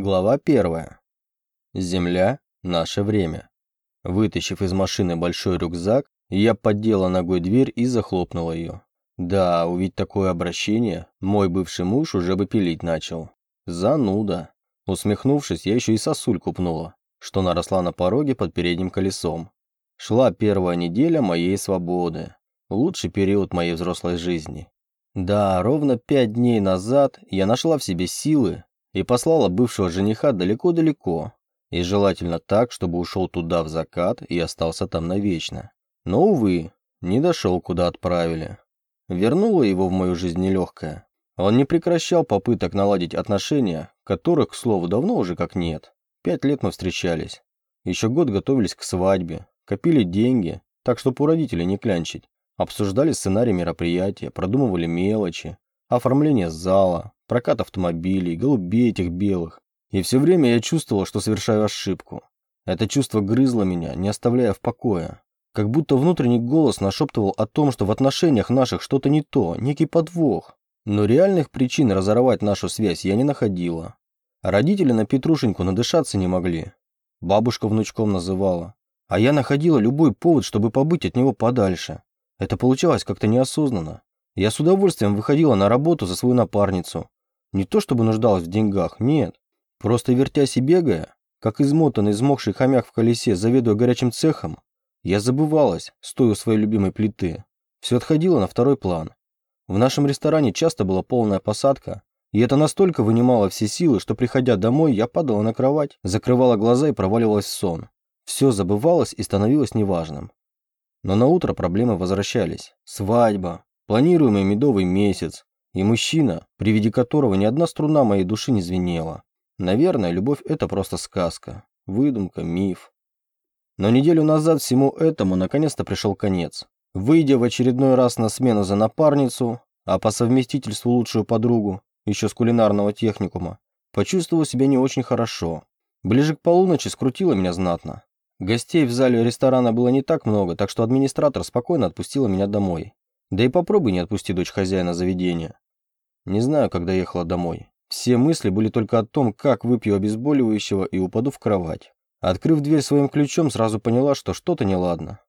Глава первая. Земля – наше время. Вытащив из машины большой рюкзак, я поддела ногой дверь и захлопнула ее. Да, увидеть такое обращение, мой бывший муж уже бы пилить начал. Зануда. Усмехнувшись, я еще и сосульку пнула, что наросла на пороге под передним колесом. Шла первая неделя моей свободы. Лучший период моей взрослой жизни. Да, ровно пять дней назад я нашла в себе силы и послала бывшего жениха далеко-далеко, и желательно так, чтобы ушел туда в закат и остался там навечно. Но, увы, не дошел, куда отправили. Вернула его в мою жизнь нелегкая. Он не прекращал попыток наладить отношения, которых, к слову, давно уже как нет. Пять лет мы встречались. Еще год готовились к свадьбе, копили деньги, так чтобы у родителей не клянчить. Обсуждали сценарий мероприятия, продумывали мелочи, оформление зала, прокат автомобилей, голубей этих белых. И все время я чувствовал, что совершаю ошибку. Это чувство грызло меня, не оставляя в покое. Как будто внутренний голос нашептывал о том, что в отношениях наших что-то не то, некий подвох. Но реальных причин разорвать нашу связь я не находила. Родители на Петрушеньку надышаться не могли. Бабушка внучком называла. А я находила любой повод, чтобы побыть от него подальше. Это получалось как-то неосознанно. Я с удовольствием выходила на работу за свою напарницу. Не то чтобы нуждалась в деньгах, нет. Просто вертясь и бегая, как измотанный, измокший хомяк в колесе, заведуя горячим цехом, я забывалась, стоя у своей любимой плиты. Все отходило на второй план. В нашем ресторане часто была полная посадка, и это настолько вынимало все силы, что, приходя домой, я падала на кровать, закрывала глаза и проваливалась в сон. Все забывалось и становилось неважным. Но на утро проблемы возвращались. Свадьба, планируемый медовый месяц и мужчина, при виде которого ни одна струна моей души не звенела. Наверное, любовь – это просто сказка, выдумка, миф. Но неделю назад всему этому наконец-то пришел конец. Выйдя в очередной раз на смену за напарницу, а по совместительству лучшую подругу, еще с кулинарного техникума, почувствовал себя не очень хорошо. Ближе к полуночи скрутило меня знатно. Гостей в зале ресторана было не так много, так что администратор спокойно отпустила меня домой. Да и попробуй не отпусти дочь хозяина заведения. Не знаю, когда ехала домой. Все мысли были только о том, как выпью обезболивающего и упаду в кровать. Открыв дверь своим ключом, сразу поняла, что что-то неладно.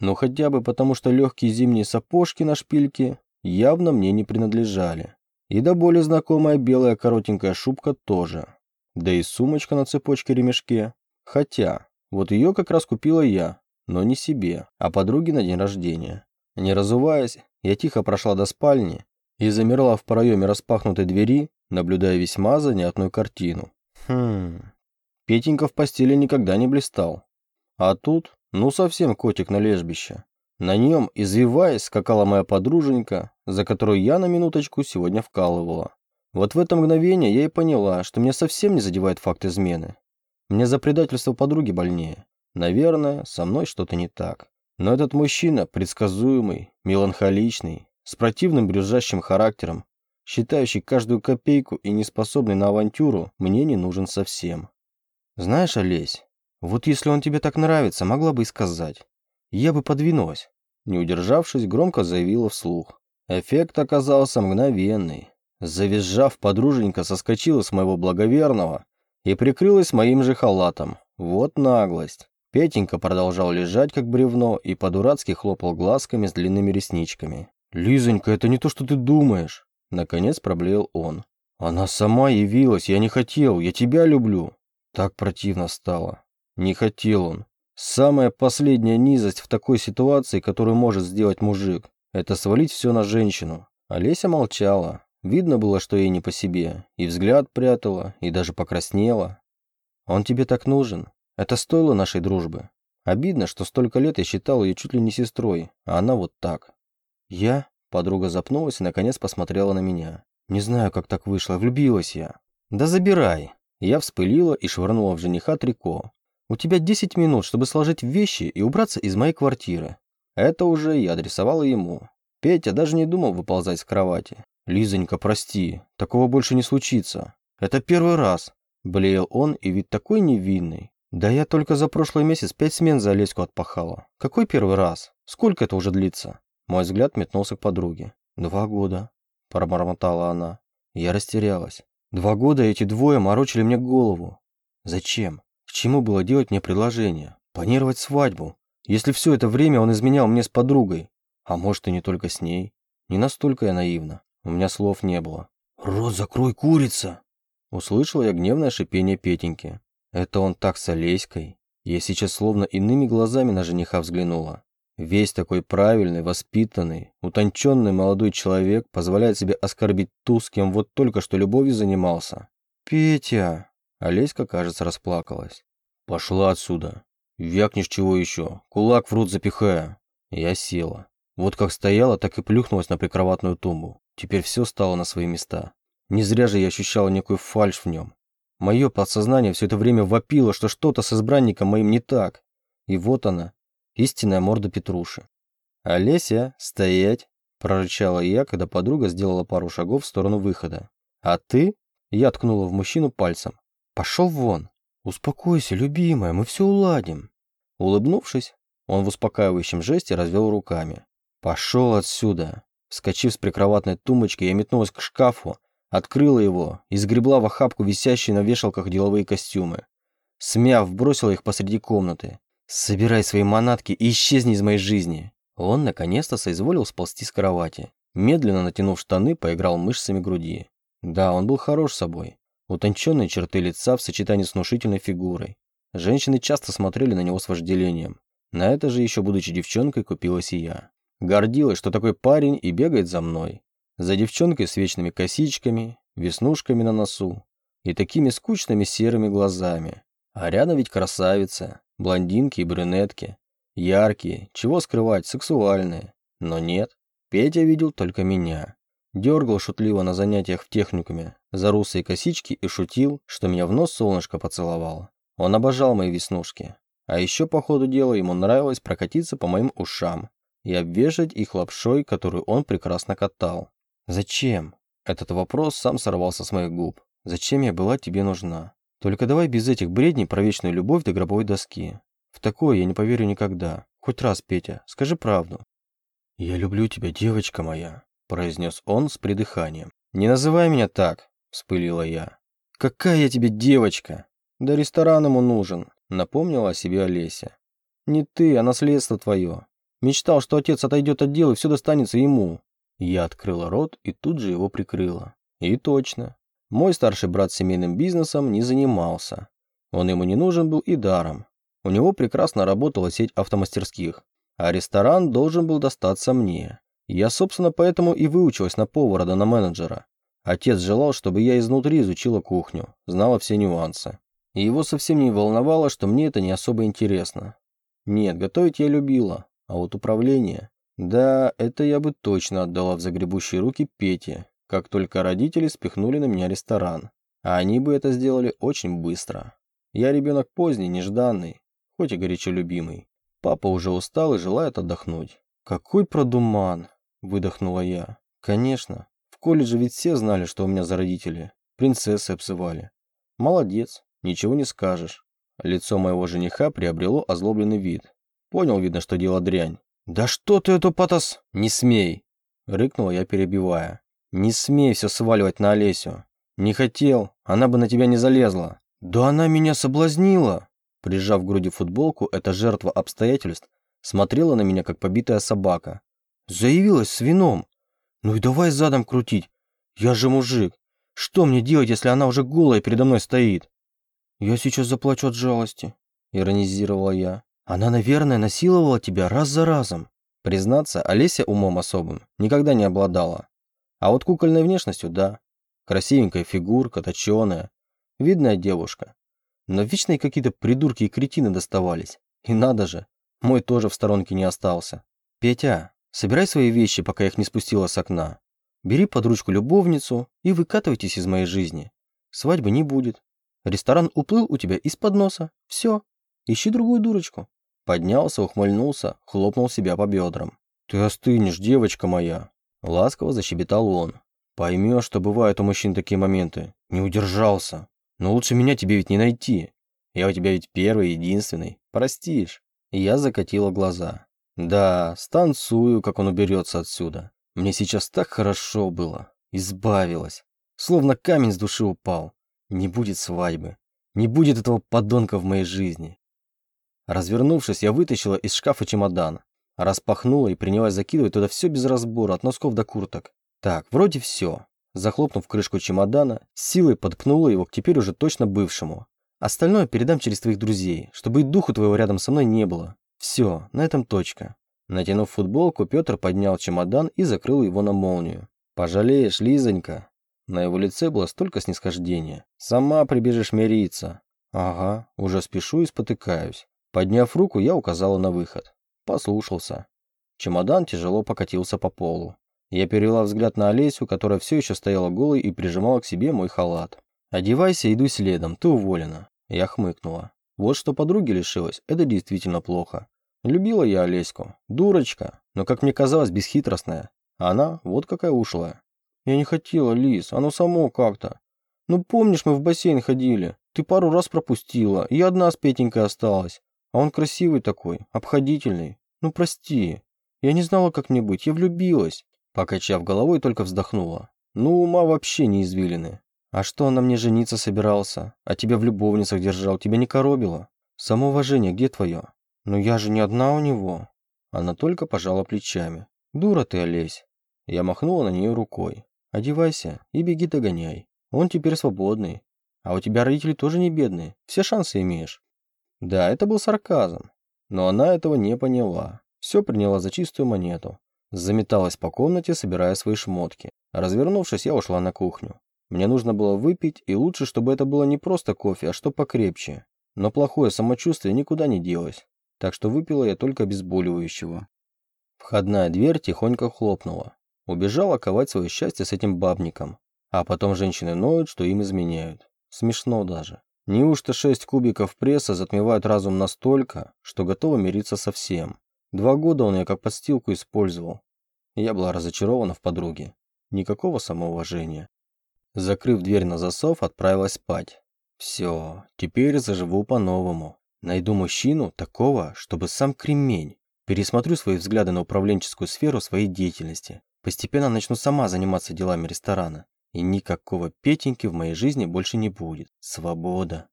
Но хотя бы потому, что легкие зимние сапожки на шпильке явно мне не принадлежали. И до боли знакомая белая коротенькая шубка тоже. Да и сумочка на цепочке-ремешке. Хотя, вот ее как раз купила я, но не себе, а подруге на день рождения. Не разуваясь, я тихо прошла до спальни и замерла в проеме распахнутой двери, наблюдая весьма занятную картину. Хм... Петенька в постели никогда не блистал. А тут, ну совсем котик на лежбище. На нем, извиваясь, скакала моя подруженька, за которую я на минуточку сегодня вкалывала. Вот в это мгновение я и поняла, что меня совсем не задевает факт измены. Мне за предательство подруги больнее. Наверное, со мной что-то не так. Но этот мужчина, предсказуемый, меланхоличный, с противным брюзжащим характером, считающий каждую копейку и неспособный на авантюру, мне не нужен совсем. Знаешь, Олесь, вот если он тебе так нравится, могла бы и сказать. Я бы подвинулась. Не удержавшись, громко заявила вслух. Эффект оказался мгновенный. Завизжав, подруженька соскочила с моего благоверного и прикрылась моим же халатом. Вот наглость. Петенька продолжал лежать, как бревно, и по-дурацки хлопал глазками с длинными ресничками. «Лизонька, это не то, что ты думаешь!» Наконец проблеял он. «Она сама явилась, я не хотел, я тебя люблю!» Так противно стало. Не хотел он. Самая последняя низость в такой ситуации, которую может сделать мужик, это свалить все на женщину. Олеся молчала, Видно было, что ей не по себе, и взгляд прятала, и даже покраснела. «Он тебе так нужен? Это стоило нашей дружбы. Обидно, что столько лет я считал ее чуть ли не сестрой, а она вот так». «Я?» – подруга запнулась и наконец посмотрела на меня. «Не знаю, как так вышло, влюбилась я». «Да забирай!» Я вспылила и швырнула в жениха трико. «У тебя 10 минут, чтобы сложить вещи и убраться из моей квартиры». Это уже я адресовала ему. Петя даже не думал выползать с кровати. «Лизонька, прости, такого больше не случится. Это первый раз», – блеял он и вид такой невинный. «Да я только за прошлый месяц пять смен за Олеську отпахала. Какой первый раз? Сколько это уже длится?» Мой взгляд метнулся к подруге. «Два года», – пробормотала она. Я растерялась. Два года эти двое морочили мне голову. Зачем? К чему было делать мне предложение? Планировать свадьбу? Если все это время он изменял мне с подругой. А может и не только с ней. Не настолько я наивна. У меня слов не было. «Рот закрой, курица!» Услышал я гневное шипение Петеньки. Это он так с Олеськой. Я сейчас словно иными глазами на жениха взглянула. Весь такой правильный, воспитанный, утонченный молодой человек позволяет себе оскорбить ту, с кем вот только что любовью занимался. «Петя!» Олеська, кажется, расплакалась. «Пошла отсюда. Вякнешь чего еще. Кулак в рот запихая». Я села. Вот как стояла, так и плюхнулась на прикроватную тумбу. Теперь все стало на свои места. Не зря же я ощущала некую фальшь в нем. Мое подсознание все это время вопило, что что-то с избранником моим не так. И вот она, истинная морда Петруши. «Олеся, стоять!» – прорычала я, когда подруга сделала пару шагов в сторону выхода. «А ты?» – я ткнула в мужчину пальцем. «Пошел вон!» «Успокойся, любимая, мы все уладим!» Улыбнувшись, он в успокаивающем жесте развел руками. «Пошел отсюда!» Вскочив с прикроватной тумбочки, я метнулась к шкафу, открыла его и сгребла в охапку висящие на вешалках деловые костюмы. Смяв, бросила их посреди комнаты. «Собирай свои манатки и исчезни из моей жизни!» Он наконец-то соизволил сползти с кровати. Медленно натянув штаны, поиграл мышцами груди. Да, он был хорош собой. Утонченные черты лица в сочетании с внушительной фигурой. Женщины часто смотрели на него с вожделением. На это же еще будучи девчонкой купилась и я. Гордилась, что такой парень и бегает за мной. За девчонкой с вечными косичками, веснушками на носу и такими скучными серыми глазами. А рядом ведь красавица, блондинки и брюнетки. Яркие, чего скрывать, сексуальные. Но нет, Петя видел только меня. Дергал шутливо на занятиях в техникуме за русые косички и шутил, что меня в нос солнышко поцеловало. Он обожал мои веснушки. А еще по ходу дела ему нравилось прокатиться по моим ушам и обвешать их лапшой, которую он прекрасно катал. «Зачем?» Этот вопрос сам сорвался с моих губ. «Зачем я была тебе нужна? Только давай без этих бредней про вечную любовь до гробовой доски. В такое я не поверю никогда. Хоть раз, Петя, скажи правду». «Я люблю тебя, девочка моя», – произнес он с придыханием. «Не называй меня так», – вспылила я. «Какая я тебе девочка? Да ресторан ему нужен», – напомнила о себе Олеся. «Не ты, а наследство твое. Мечтал, что отец отойдет от дела и все достанется ему. Я открыла рот и тут же его прикрыла. И точно. Мой старший брат семейным бизнесом не занимался. Он ему не нужен был и даром. У него прекрасно работала сеть автомастерских, а ресторан должен был достаться мне. Я, собственно, поэтому и выучилась на повара да на менеджера. Отец желал, чтобы я изнутри изучила кухню, знала все нюансы. И его совсем не волновало, что мне это не особо интересно. Нет, готовить я любила, а вот управление... Да, это я бы точно отдала в загребущие руки Пете, как только родители спихнули на меня ресторан. А они бы это сделали очень быстро. Я ребенок поздний, нежданный, хоть и горячо любимый. Папа уже устал и желает отдохнуть. «Какой продуман!» – выдохнула я. «Конечно. В колледже ведь все знали, что у меня за родители. Принцессы обзывали. Молодец, ничего не скажешь». Лицо моего жениха приобрело озлобленный вид. Понял, видно, что дело дрянь. «Да что ты эту потас...» «Не смей!» — рыкнула я, перебивая. «Не смей все сваливать на Олесю. Не хотел, она бы на тебя не залезла». «Да она меня соблазнила!» Прижав к груди футболку, эта жертва обстоятельств смотрела на меня, как побитая собака. «Заявилась с вином. Ну и давай задом крутить. Я же мужик. Что мне делать, если она уже голая передо мной стоит?» «Я сейчас заплачу от жалости», — иронизировала я. Она, наверное, насиловала тебя раз за разом. Признаться, Олеся умом особым никогда не обладала. А вот кукольной внешностью – да. Красивенькая фигурка, точеная. Видная девушка. Но вечные какие-то придурки и кретины доставались. И надо же, мой тоже в сторонке не остался. Петя, собирай свои вещи, пока я их не спустила с окна. Бери под ручку любовницу и выкатывайтесь из моей жизни. Свадьбы не будет. Ресторан уплыл у тебя из-под носа. Все. Ищи другую дурочку. Поднялся, ухмыльнулся, хлопнул себя по бедрам. «Ты остынешь, девочка моя!» Ласково защебетал он. «Поймешь, что бывают у мужчин такие моменты. Не удержался. Но лучше меня тебе ведь не найти. Я у тебя ведь первый, единственный. Простишь?» я закатила глаза. «Да, станцую, как он уберется отсюда. Мне сейчас так хорошо было. Избавилась. Словно камень с души упал. Не будет свадьбы. Не будет этого подонка в моей жизни. Развернувшись, я вытащила из шкафа чемодан. Распахнула и принялась закидывать туда все без разбора, от носков до курток. Так, вроде все. Захлопнув крышку чемодана, силой подпнула его к теперь уже точно бывшему. Остальное передам через твоих друзей, чтобы и духу твоего рядом со мной не было. Все, на этом точка. Натянув футболку, Петр поднял чемодан и закрыл его на молнию. «Пожалеешь, Лизонька?» На его лице было столько снисхождения. «Сама прибежишь мириться». «Ага, уже спешу и спотыкаюсь». Подняв руку, я указала на выход. Послушался. Чемодан тяжело покатился по полу. Я перевела взгляд на Олесю, которая все еще стояла голой и прижимала к себе мой халат. «Одевайся, иду следом, ты уволена». Я хмыкнула. Вот что подруги лишилась, это действительно плохо. Любила я Олеську. Дурочка, но, как мне казалось, бесхитростная. А она вот какая ушлая. Я не хотела, Лис, оно само как-то. Ну помнишь, мы в бассейн ходили? Ты пару раз пропустила, и одна с Петенькой осталась. А он красивый такой, обходительный. Ну прости. Я не знала, как мне быть, я влюбилась. Покачав головой, только вздохнула. Ну, ума вообще не извилины. А что на мне жениться собирался? А тебя в любовницах держал, тебя не коробило? Самоуважение где твое? Ну я же не одна у него. Она только пожала плечами. Дура ты, Олесь. Я махнула на нее рукой. Одевайся и беги догоняй. Он теперь свободный. А у тебя родители тоже не бедные. Все шансы имеешь. Да, это был сарказм. Но она этого не поняла. Все приняла за чистую монету. Заметалась по комнате, собирая свои шмотки. Развернувшись, я ушла на кухню. Мне нужно было выпить, и лучше, чтобы это было не просто кофе, а что покрепче. Но плохое самочувствие никуда не делось, так что выпила я только обезболивающего. Входная дверь тихонько хлопнула. Убежала ковать свое счастье с этим бабником. А потом женщины ноют, что им изменяют. Смешно даже. Неужто шесть кубиков пресса затмевают разум настолько, что готовы мириться со всем? Два года он ее как подстилку использовал. Я была разочарована в подруге. Никакого самоуважения. Закрыв дверь на засов, отправилась спать. Все, теперь заживу по-новому. Найду мужчину такого, чтобы сам кремень. Пересмотрю свои взгляды на управленческую сферу своей деятельности. Постепенно начну сама заниматься делами ресторана. И никакого Петеньки в моей жизни больше не будет. Свобода.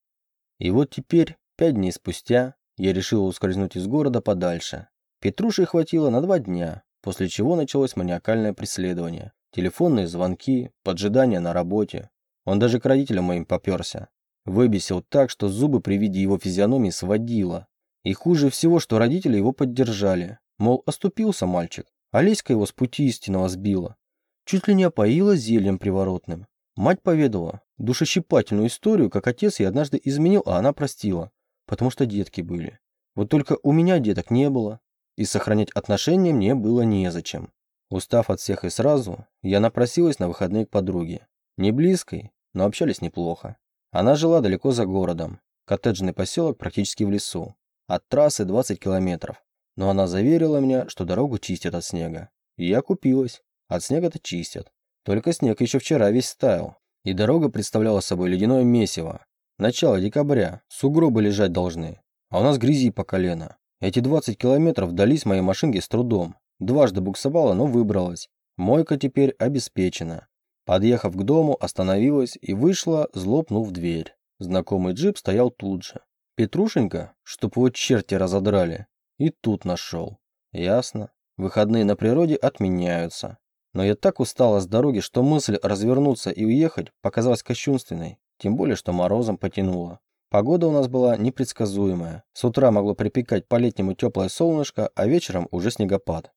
И вот теперь, пять дней спустя, я решила ускользнуть из города подальше. Петруши хватило на два дня, после чего началось маниакальное преследование. Телефонные звонки, поджидания на работе. Он даже к родителям моим поперся. Выбесил так, что зубы при виде его физиономии сводило. И хуже всего, что родители его поддержали. Мол, оступился мальчик, а Леська его с пути истинного сбила. Чуть ли не опоила зельем приворотным. Мать поведала душещипательную историю, как отец ей однажды изменил, а она простила, потому что детки были. Вот только у меня деток не было, и сохранять отношения мне было незачем. Устав от всех и сразу, я напросилась на выходные к подруге. Не близкой, но общались неплохо. Она жила далеко за городом. Коттеджный поселок практически в лесу. От трассы 20 километров. Но она заверила меня, что дорогу чистят от снега. И я купилась. От снега-то чистят. Только снег еще вчера весь стаял. И дорога представляла собой ледяное месиво. Начало декабря. Сугробы лежать должны. А у нас грязи по колено. Эти 20 километров дались моей машинке с трудом. Дважды буксовала, но выбралась. Мойка теперь обеспечена. Подъехав к дому, остановилась и вышла, злопнув дверь. Знакомый джип стоял тут же. Петрушенька, чтоб его черти разодрали, и тут нашел. Ясно. Выходные на природе отменяются. Но я так устала с дороги, что мысль развернуться и уехать показалась кощунственной. Тем более, что морозом потянуло. Погода у нас была непредсказуемая. С утра могло припекать по-летнему теплое солнышко, а вечером уже снегопад.